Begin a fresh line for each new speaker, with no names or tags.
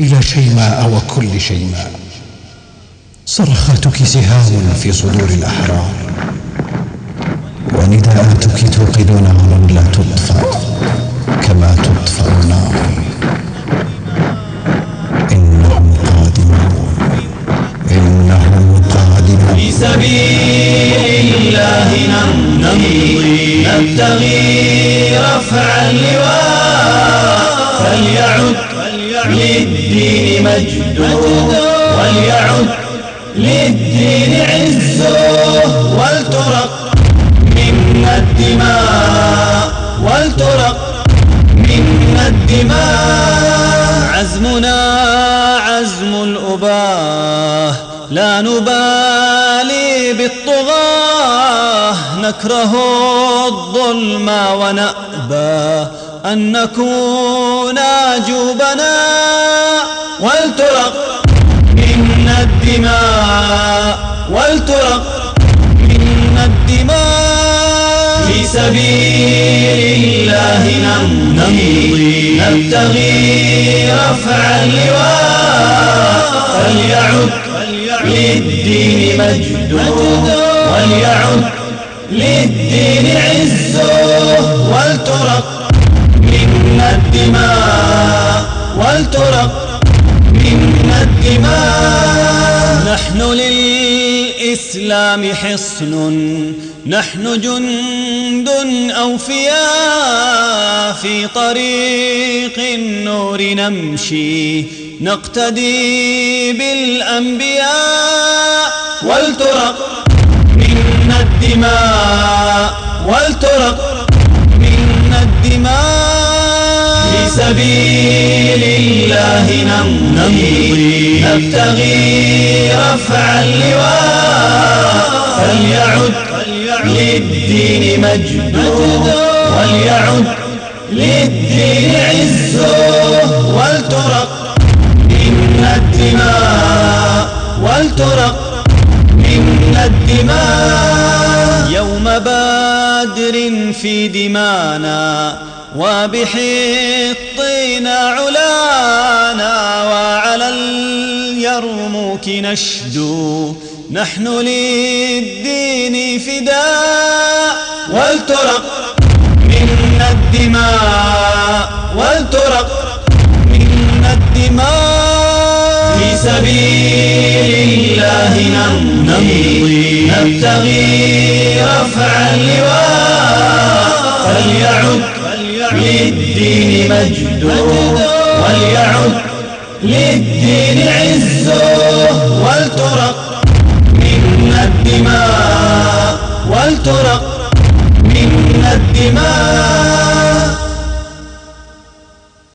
إلى شيماء وكل شيماء صرخاتك سهام في صدور الأحرار. ونداءاتك توقد نارا لا تطفأ كما تطفأ النار. إنهم قادمون. إنهم قادمون.
في سبيل الله نمضي نبتغي رفع اللواء. فليعد للدين مجد وليعد للدين عزه ولترق منا الدماء ولترق منا الدماء. عزمنا عزم الأباه لا نبالي بالطغاة. نكره الظلم ونأبى أن نكون جوبنا ولترق منا الدماء ولترق منا الدماء. في سبيل الله نمضي نبتغي رفع اللواء. فليعد للدين مجد وليعد للدين عزه الدماء ولترق منا الدماء. نحن للإسلام حصن نحن جند أوفياء في طريق النور نمشي نقتدي بالأنبياء ولترق منا الدماء ولترق سبيل الله نمضي. نبتغي رفع اللواء. فليعد للدين مجد وليعد للدين عزه. ولترق منا الدماء. ولترق منا الدماء. بدر في دمانا وبحطنا علانا وعلى اليرموك نشدو. نحن للدين فداء. ولترق منا الدماء. ولترق منا الدماء. سبيل الله نمضي. نبتغي رفع اللواء. فليعد للدين مجد. وليعد للدين عزه ولترق منا الدماء. ولترق منا الدماء.